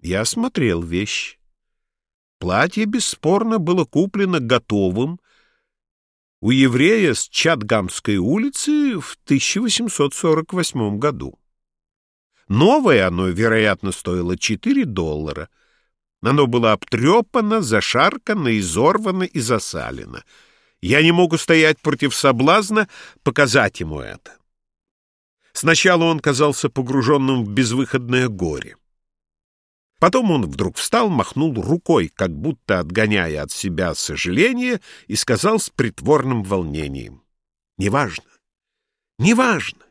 Я осмотрел вещь. Платье, бесспорно, было куплено готовым у еврея с Чатгамской улицы в 1848 году. Новое оно, вероятно, стоило 4 доллара. Оно было обтрепано, зашаркано, изорвано и засалено. Я не мог устоять против соблазна показать ему это. Сначала он казался погруженным в безвыходное горе. Потом он вдруг встал, махнул рукой, как будто отгоняя от себя сожаление, и сказал с притворным волнением. «Неважно, неважно.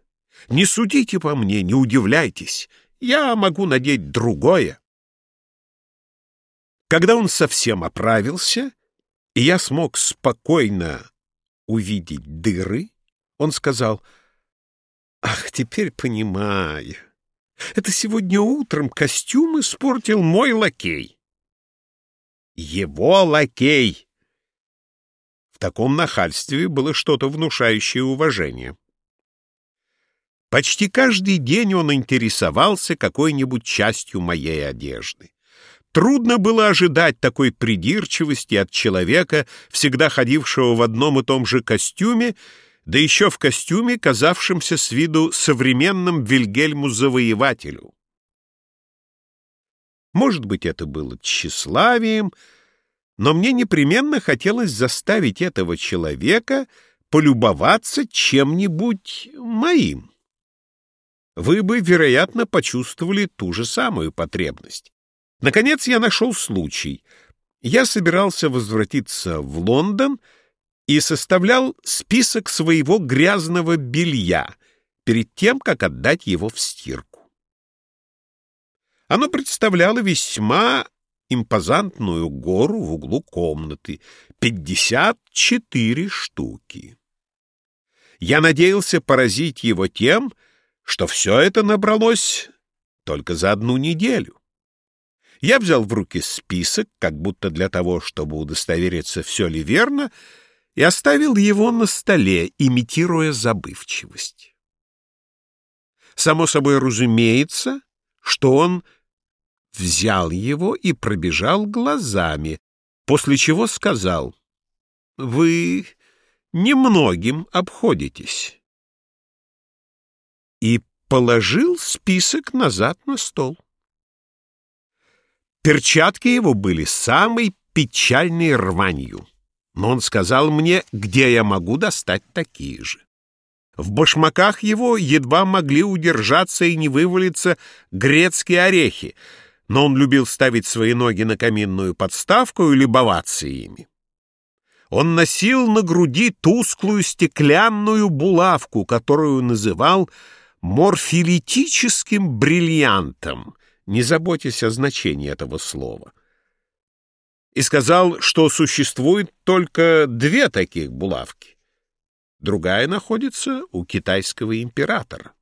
Не судите по мне, не удивляйтесь. Я могу надеть другое». Когда он совсем оправился, и я смог спокойно увидеть дыры, он сказал, «Ах, теперь понимаю». Это сегодня утром костюм испортил мой лакей. Его лакей! В таком нахальстве было что-то внушающее уважение. Почти каждый день он интересовался какой-нибудь частью моей одежды. Трудно было ожидать такой придирчивости от человека, всегда ходившего в одном и том же костюме, да еще в костюме, казавшемся с виду современным Вильгельму-завоевателю. Может быть, это было тщеславием, но мне непременно хотелось заставить этого человека полюбоваться чем-нибудь моим. Вы бы, вероятно, почувствовали ту же самую потребность. Наконец я нашел случай. Я собирался возвратиться в Лондон — и составлял список своего грязного белья перед тем, как отдать его в стирку. Оно представляло весьма импозантную гору в углу комнаты — 54 штуки. Я надеялся поразить его тем, что все это набралось только за одну неделю. Я взял в руки список, как будто для того, чтобы удостовериться, все ли верно — и оставил его на столе, имитируя забывчивость. Само собой разумеется, что он взял его и пробежал глазами, после чего сказал, «Вы немногим обходитесь». И положил список назад на стол. Перчатки его были самой печальной рванью но он сказал мне, где я могу достать такие же. В башмаках его едва могли удержаться и не вывалиться грецкие орехи, но он любил ставить свои ноги на каминную подставку и любоваться ими. Он носил на груди тусклую стеклянную булавку, которую называл морфилитическим бриллиантом, не заботясь о значении этого слова и сказал, что существует только две таких булавки. Другая находится у китайского императора.